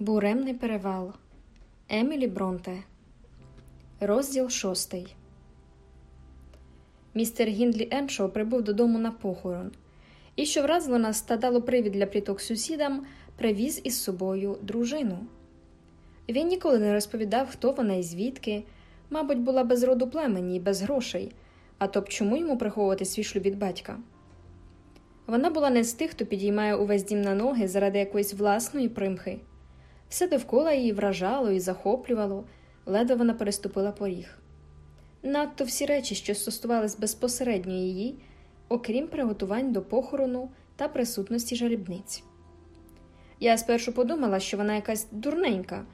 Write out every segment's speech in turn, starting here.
Буремний перевал Емілі Бронте. Розділ шостий. Містер Гіндлі Еншоу прибув додому на похорон, і, що вразило нас та дало привід для пліток сусідам, привіз із собою дружину. Він ніколи не розповідав, хто вона і звідки, мабуть, була без роду племені і без грошей, а то б чому йому приховувати свій шлюб від батька. Вона була не з тих, хто підіймає увесь дім на ноги заради якоїсь власної примхи. Все довкола її вражало і захоплювало, ледве вона переступила поріг. Надто всі речі, що стосувались безпосередньо її, окрім приготувань до похорону та присутності жалібниць. Я спершу подумала, що вона якась дурненька,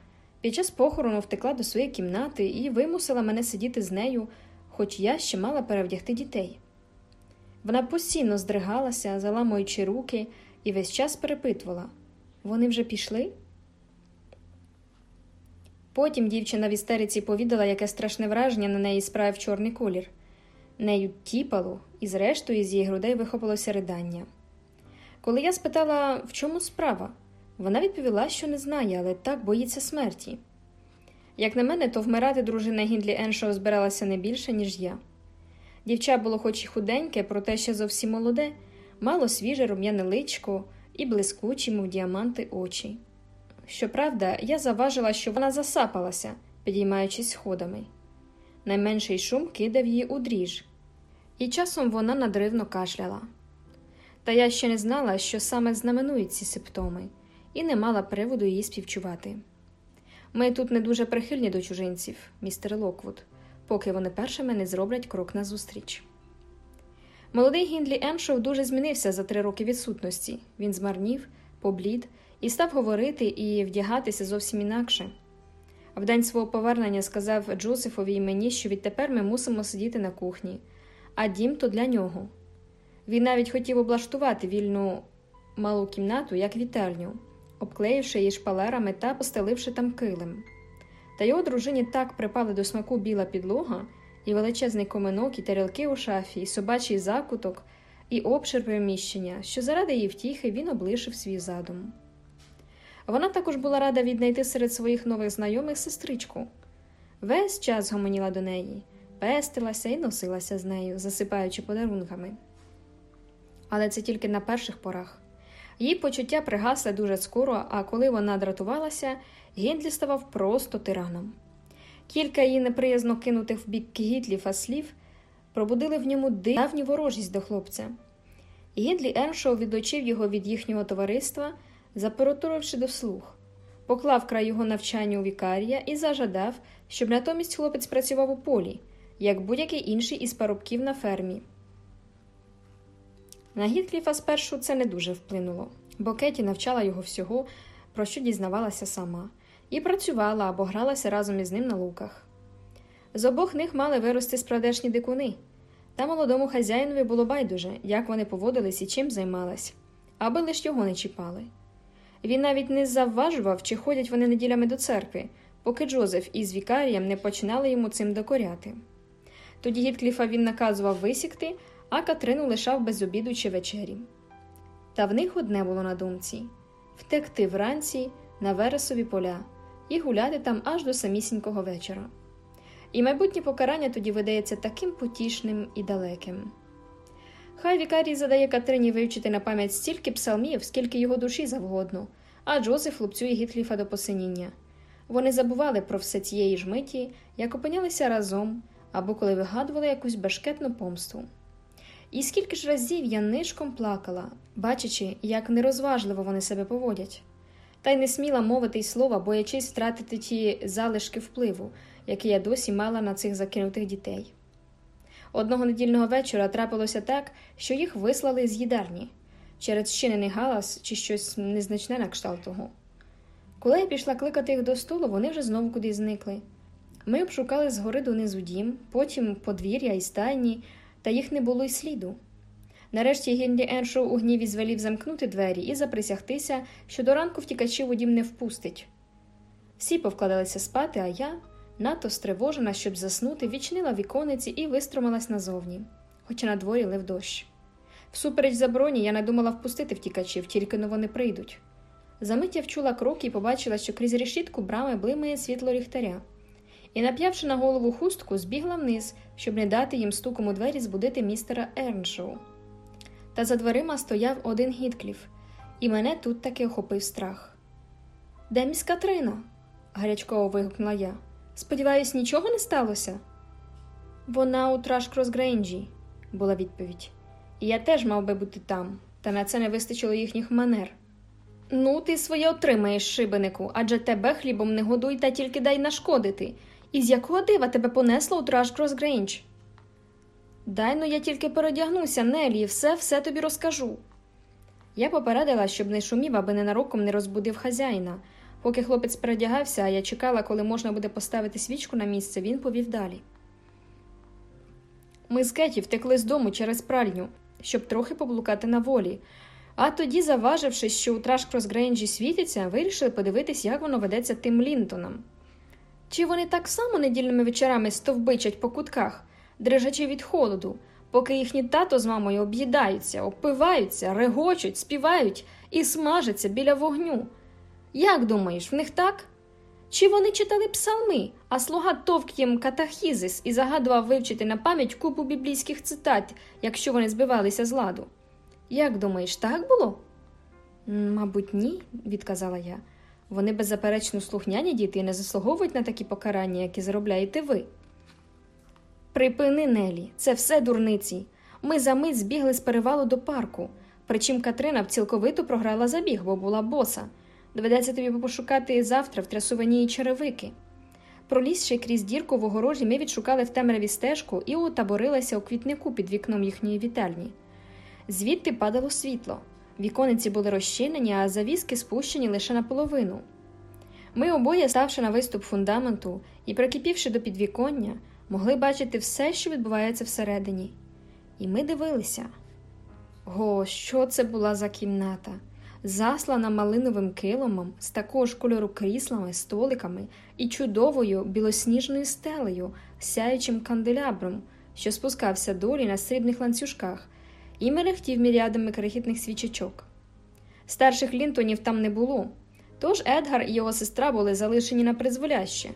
під час похорону втекла до своєї кімнати і вимусила мене сидіти з нею, хоч я ще мала перевдягти дітей. Вона постійно здригалася, заламуючи руки, і весь час перепитувала вони вже пішли? Потім дівчина в істериці повідала, яке страшне враження на неї справив чорний колір. Нею тіпало, і зрештою з її грудей вихопилося ридання. Коли я спитала, в чому справа, вона відповіла, що не знає, але так боїться смерті. Як на мене, то вмирати дружина Гіндлі Еншоу збиралася не більше, ніж я. Дівча було хоч і худеньке, проте ще зовсім молоде, мало свіже рум'яне личко і блискучі, мов діаманти очі. Щоправда, я заважила, що вона засапалася, підіймаючись сходами. Найменший шум кидав її у дріж, і часом вона надривно кашляла. Та я ще не знала, що саме знаменують ці симптоми, і не мала приводу її співчувати. Ми тут не дуже прихильні до чужинців, містер Локвуд, поки вони першими не зроблять крок назустріч. Молодий Гіндлі Ерншоу дуже змінився за три роки відсутності. Він змарнів, поблід і став говорити і вдягатися зовсім інакше. В день свого повернення сказав Джозефові і мені, що відтепер ми мусимо сидіти на кухні, а дім то для нього. Він навіть хотів облаштувати вільну малу кімнату, як вітальню, обклеївши її шпалерами та постеливши там килим. Та його дружині так припали до смаку біла підлога, і величезний коминок, і тарілки у шафі, і собачий закуток, і обшир приміщення, що заради її втіхи він облишив свій задум. Вона також була рада віднайти серед своїх нових знайомих сестричку. Весь час гомоніла до неї, пестилася і носилася з нею, засипаючи подарунками. Але це тільки на перших порах. Її почуття пригасли дуже скоро, а коли вона дратувалася, Гендлі ставав просто тираном. Кілька її неприязно кинутих в бік кігітлів слів пробудили в ньому давню ворожість до хлопця. Гендлі Еншоу відлучив його від їхнього товариства заперетуривши до слух, поклав край його навчання у вікарія і зажадав, щоб натомість хлопець працював у полі, як будь-який інший із парубків на фермі. На Гіткліфа спершу це не дуже вплинуло, бо Кеті навчала його всього, про що дізнавалася сама, і працювала або гралася разом із ним на луках. З обох них мали вирости справдешні дикуни, та молодому хазяїнові було байдуже, як вони поводились і чим займались, аби лиш його не чіпали. Він навіть не завважував, чи ходять вони неділями до церкви, поки Джозеф із вікарієм не починали йому цим докоряти. Тоді Гіткліфа він наказував висікти, а Катрину лишав без обіду чи вечері. Та в них одне було на думці втекти вранці на вересові поля і гуляти там аж до самісінького вечора. І майбутнє покарання тоді видається таким потішним і далеким. Хай Вікарій задає Катрині вивчити на пам'ять стільки псалмів, скільки його душі завгодно, а Джозеф лупцює Гітліфа до посиніння. Вони забували про все цієї ж миті, як опинялися разом або коли вигадували якусь башкетну помсту. І скільки ж разів я нишком плакала, бачачи, як нерозважливо вони себе поводять, та й не сміла мовити й слова, боячись втратити ті залишки впливу, які я досі мала на цих закинутих дітей. Одного недільного вечора трапилося так, що їх вислали з їдарні через щинений галас чи щось незначне на кшталт того. Коли я пішла кликати їх до столу, вони вже знову кудись зникли. Ми обшукали згори донизу дім, потім подвір'я і стайні, та їх не було й сліду. Нарешті Генрі Еншоу у гніві звелів замкнути двері і заприсягтися, що до ранку втікачів у дім не впустить. Всі повкладалися спати, а я надто стривожена, щоб заснути, відчинила вікониці і вистромилась назовні, хоча на дворі лив дощ. Всупереч забороні, я не думала впустити втікачів, тільки но вони прийдуть. Замить я вчула кроки і побачила, що крізь решітку брами блимає світло ліхтаря. І, нап'явши на голову хустку, збігла вниз, щоб не дати їм стуком у двері збудити містера Ерншоу. Та за дверима стояв один Гіткліф, і мене тут таки охопив страх. Де міс Катрина? гарячково вигукнула я. Сподіваюсь, нічого не сталося? Вона у Трашкрос Грейнджі, була відповідь. І я теж мав би бути там, та на це не вистачило їхніх манер. Ну, ти своє отримаєш, шибенику, адже тебе хлібом не годуй та тільки дай нашкодити. І з якого дива тебе понесло у Трашкрос Грейндж? Дай ну я тільки передягнуся, Нелі, і все все тобі розкажу. Я попередила, щоб не шумів, аби ненароком не розбудив хазяїна. Поки хлопець передягався, а я чекала, коли можна буде поставити свічку на місце, він повів далі. Ми з Кеті втекли з дому через пральню, щоб трохи поблукати на волі. А тоді, зауваживши, що у Трашкрос Грейнджі світиться, вирішили подивитись, як воно ведеться тим Лінтоном. Чи вони так само недільними вечорами стовбичать по кутках, дрижачи від холоду, поки їхні тато з мамою об'їдаються, опиваються, регочуть, співають і смажаться біля вогню? Як думаєш, в них так? Чи вони читали псалми, а слуга товк їм катахізис і загадував вивчити на пам'ять купу біблійських цитат, якщо вони збивалися з ладу? Як думаєш, так було? Мабуть, ні, відказала я. Вони беззаперечно слухняні діти і не заслуговують на такі покарання, які заробляєте ви. Припини, Нелі, це все дурниці. Ми за мить збігли з перевалу до парку, причим Катрина цілковито програла забіг, бо була боса. Доведеться тобі пошукати завтра в трясуванії черевики. Пролізши крізь дірку в огорожі, ми відшукали в темряві стежку і утаборилися у квітнику під вікном їхньої вітальні. Звідти падало світло. Вікониці були розчинені, а завіски спущені лише наполовину. Ми обоє, ставши на виступ фундаменту і прикипівши до підвіконня, могли бачити все, що відбувається всередині. І ми дивилися. Го, що це була за кімната? Заслана малиновим киломом, з такого ж кольору кріслами, столиками і чудовою білосніжною стелею, сяючим канделябром, що спускався долі на срібних ланцюжках, і мерехтів мірядами крихітних свічечок. Старших лінтонів там не було, тож Едгар і його сестра були залишені на призволяще.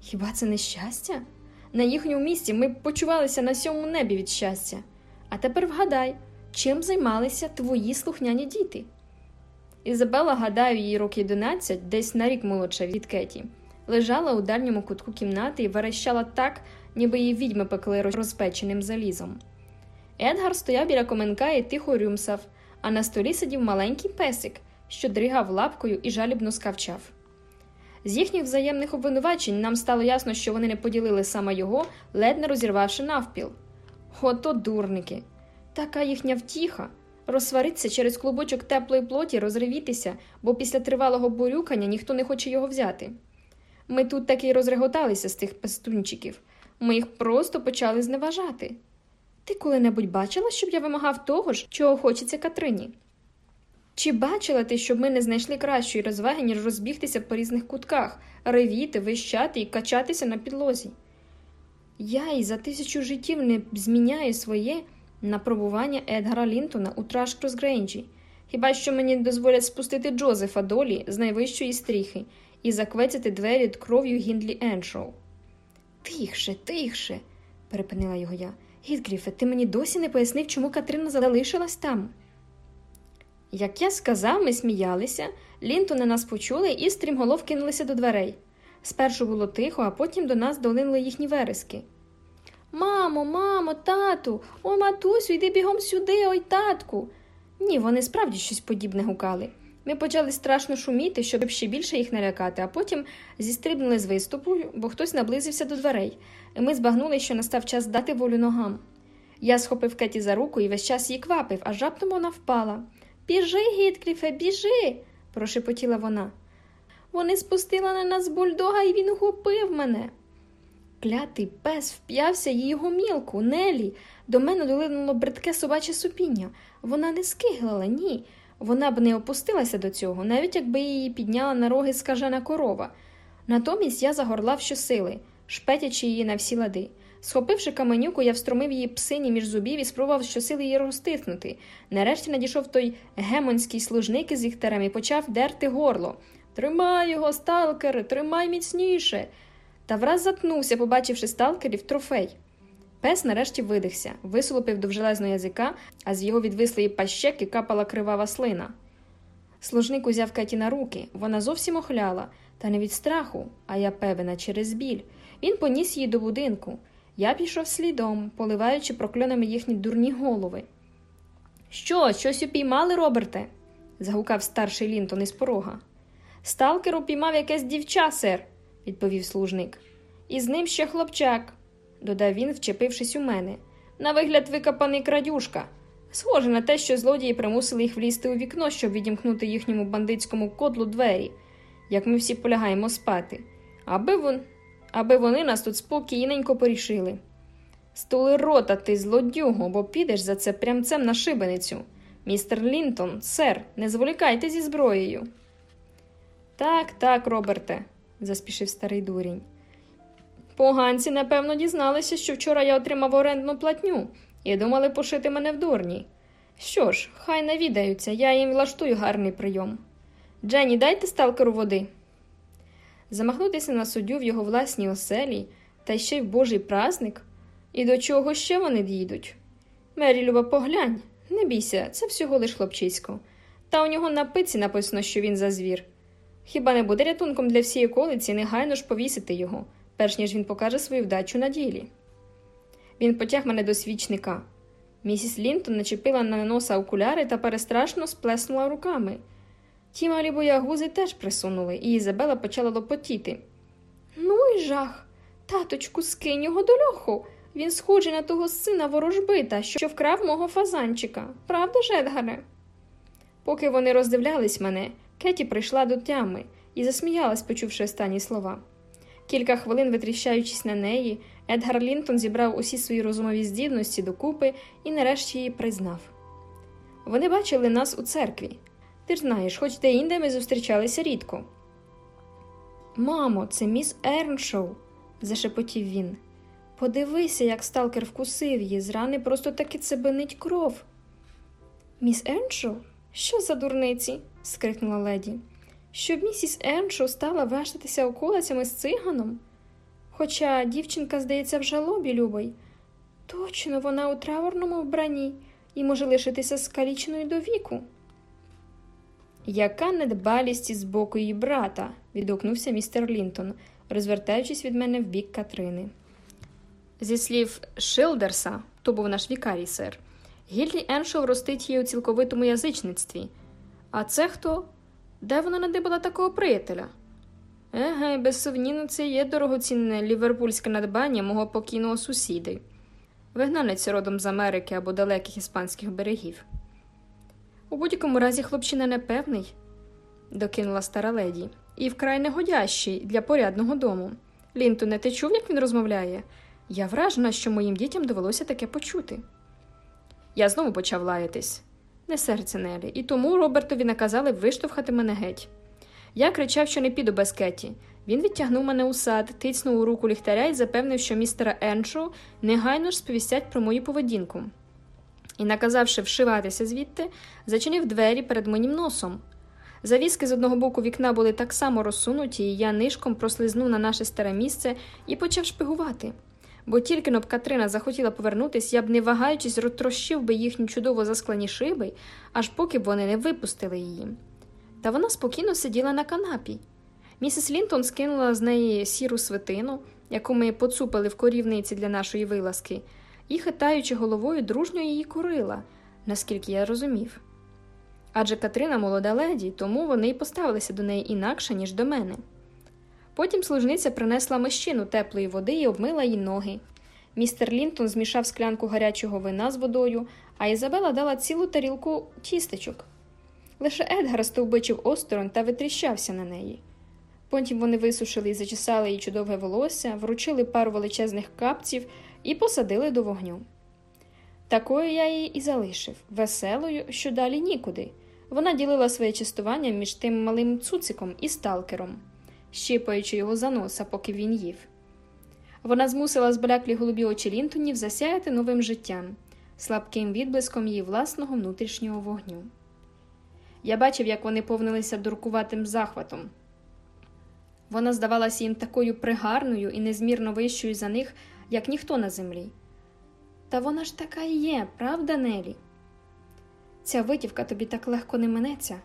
Хіба це не щастя? На їхньому місці ми почувалися на сьомому небі від щастя. А тепер вгадай, чим займалися твої слухняні діти. Ізабела, гадаю, їй років 11, десь на рік молодша від Кеті, лежала у дальньому кутку кімнати і верещала так, ніби її відьми пекли розпеченим залізом. Едгар стояв біля коменка і тихо рюмсав, а на столі сидів маленький песик, що дригав лапкою і жалібно скавчав. З їхніх взаємних обвинувачень нам стало ясно, що вони не поділили саме його, ледь не розірвавши навпіл. Ото дурники! Така їхня втіха. Розсваритися через клубочок теплої плоті, розривітися, бо після тривалого борюкання ніхто не хоче його взяти. Ми тут таки розреготалися з тих пестунчиків, ми їх просто почали зневажати. Ти коли-небудь бачила, щоб я вимагав того ж, чого хочеться Катрині? Чи бачила ти, щоб ми не знайшли кращої розваги, ніж розбігтися по різних кутках, ревіти, вищати і качатися на підлозі? Я і за тисячу життів не зміняю своє на перебування Едгара Лінтона у Трашкрос Грейнджі, хіба що мені дозволять спустити Джозефа долі з найвищої стріхи і заквецяти двері кров'ю Гіндлі Еншоу. Тихше, тихше, перепинила його я. Гідгріфе, ти мені досі не пояснив, чому Катрина залишилась там. Як я сказав, ми сміялися, Лінтони нас почули і стрімголов кинулися до дверей. Спершу було тихо, а потім до нас долинули їхні верески. Мамо, мамо, тату, ой, матусю, йди бігом сюди, ой татку. Ні, вони справді щось подібне гукали. Ми почали страшно шуміти, щоб ще більше їх налякати, а потім зістрибнули з виступу, бо хтось наблизився до дверей, і ми збагнули, що настав час дати волю ногам. Я схопив Кеті за руку і весь час її квапив, аж раптом вона впала. Біжи, Гіткліфе, біжи, прошепотіла вона. Вони спустили на нас бульдога, і він ухопив мене. Клятий пес вп'явся її гомілку, Нелі. До мене долинуло бридке собаче супіння. Вона не скиглила, ні. Вона б не опустилася до цього, навіть якби її підняла на роги скажена корова. Натомість я загорлав щосили, шпетячи її на всі лади. Схопивши каменюку, я встромив її псині між зубів і спробував щосили її розтиснути. Нарешті надійшов той гемонський служник із ліхтарем і почав дерти горло. Тримай його, сталкери, тримай міцніше. Та враз затнувся, побачивши сталкерів трофей. Пес нарешті видихся, висолопив довжелезно язика, а з його відвислої пащеки капала кривава слина. Служник узяв Кеті на руки, вона зовсім охляла, та не від страху, а я певна, через біль. Він поніс її до будинку. Я пішов слідом, поливаючи прокльонами їхні дурні голови. Що, щось упіймали, Роберте? загукав старший Лінтон із порога. Сталкер упіймав якесь дівча, сер, відповів служник. І з ним ще хлопчак, додав він, вчепившись у мене. На вигляд викопаний крадюшка. Схоже на те, що злодії примусили їх влізти у вікно, щоб відімкнути їхньому бандитському кодлу двері, як ми всі полягаємо спати, аби вон... аби вони нас тут спокійненько порішили. Стули рота, ти злодюго, бо підеш за це прямцем на шибеницю. Містер Лінтон, сер, не зволікайте зі зброєю. Так, так, Роберте, заспішив старий дурінь. Поганці, напевно, дізналися, що вчора я отримав орендну платню і думали пошити мене в дурні. Що ж, хай навідаються, я їм влаштую гарний прийом. Дженні, дайте сталкеру води. Замахнутися на суддю в його власній оселі, та ще й в божий праздник. І до чого ще вони дійдуть? Мері Люба, поглянь, не бійся, це всього лиш хлопчисько. Та у нього на пиці написано, що він за звір. Хіба не буде рятунком для всієї околиці негайно ж повісити його, перш ніж він покаже свою вдачу на ділі? Він потяг мене до свічника. Місіс Лінтон начепила на носа окуляри та перестрашно сплеснула руками. Ті малі боягузи теж присунули, і Ізабела почала лопотіти. Ну й жах. Таточку, скинь його до льоху. Він схожий на того сина ворожбита, що вкрав мого фазанчика. Правда ж, Едгаре? Поки вони роздивлялись мене, Кеті прийшла до тями і засміялась, почувши останні слова. Кілька хвилин, витріщаючись на неї, Едгар Лінтон зібрав усі свої розумові здібності докупи і нарешті її признав. Вони бачили нас у церкві. Ти ж знаєш, хоч де інде ми зустрічалися рідко. Мамо, це міс Ерншоу, зашепотів він. Подивися, як сталкер вкусив її, з рани просто таки цебенить кров. Міс Ерншоу? Що за дурниці? Скрикнула леді. Щоб місіс Ерншоу стала вештатися околицями з циганом? Хоча дівчинка, здається, в жалобі любий. Точно, вона у траурному вбранні і може лишитися скаліченою до віку. Яка недбалість із боку її брата, відгукнувся містер Лінтон, розвертаючись від мене в бік Катрини. Зі слів Шилдерса, то був наш вікарій, сер, Гіллі Еншоу ростить її у цілковитому язичництві. А це хто? Де вона надибала такого приятеля? Еге, безсумнівно, це є дорогоцінне ліверпульське надбання мого покійного сусіди, вигнанець родом з Америки або далеких іспанських берегів. У будь-якому разі хлопчина непевний, докинула стара леді, і вкрай негодящий для порядного дому. Лінтоне, ти чув, як він розмовляє? Я вражена, що моїм дітям довелося таке почути. Я знову почав лаятись. Не серце Нелі, і тому Робертові наказали виштовхати мене геть. Я кричав, що не піду без Кеті. Він відтягнув мене у сад, тицнув у руку ліхтаря і запевнив, що містера Еншоу негайно ж сповістять про мою поведінку. І, наказавши вшиватися звідти, зачинив двері перед моїм носом. Завіски з одного боку вікна були так само розсунуті, і я нишком прослизнув на наше старе місце і почав шпигувати. Бо тільки но б Катрина захотіла повернутись, я б, не вагаючись, розтрощив би їхні чудово засклані шиби, аж поки б вони не випустили її. Та вона спокійно сиділа на канапі. Місіс Лінтон скинула з неї сіру свитину, яку ми поцупили в корівниці для нашої вилазки, і, хитаючи головою, дружньо її курила, наскільки я розумів. Адже Катрина молода леді, тому вони й поставилися до неї інакше, ніж до мене. Потім служниця принесла мищину теплої води і обмила їй ноги. Містер Лінтон змішав склянку гарячого вина з водою, а Ізабела дала цілу тарілку тістечок. Лише Едгар стовбичив осторонь та витріщався на неї. Потім вони висушили і зачесали їй чудове волосся, вручили пару величезних капців і посадили до вогню. Такою я її і залишив, веселою, що далі нікуди. Вона ділила своє частування між тим малим цуциком і сталкером, щипаючи його за носа, поки він їв. Вона змусила збляклі голубі очі Лінтонів засяяти новим життям, слабким відблиском її власного внутрішнього вогню. Я бачив, як вони повнилися дуркуватим захватом. Вона здавалася їм такою пригарною і незмірно вищою за них, як ніхто на землі. Та вона ж така і є, правда, Нелі? Ця витівка тобі так легко не минеться,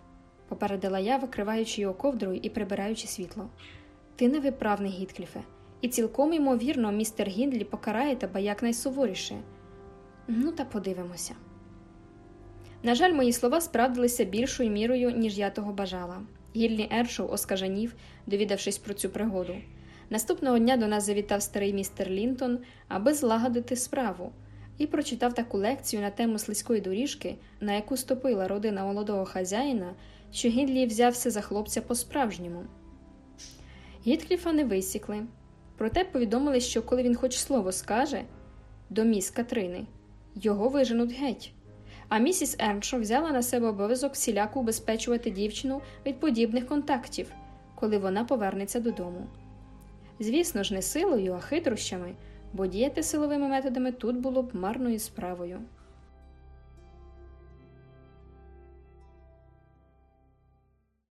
попередила я, викриваючи його ковдрою і прибираючи світло. Ти невиправний, Гіткліфе, і цілком ймовірно, містер Гіндлі покарає тебе якнайсуворіше. Ну, та подивимося. На жаль, мої слова справдилися більшою мірою, ніж я того бажала. Гільний Ершоу оскажанів, довідавшись про цю пригоду. Наступного дня до нас завітав старий містер Лінтон, аби злагодити справу, і прочитав таку лекцію на тему слизької доріжки, на яку ступила родина молодого хазяїна, що Гінлі взявся за хлопця по-справжньому. Гіткліфа не висікли, проте повідомили, що коли він хоч слово скаже до міс Катрини, його виженуть геть. А місіс Ерншо взяла на себе обов'язок всіляко убезпечувати дівчину від подібних контактів, коли вона повернеться додому. Звісно ж, не силою, а хитрощами, бо діяти силовими методами тут було б марною справою.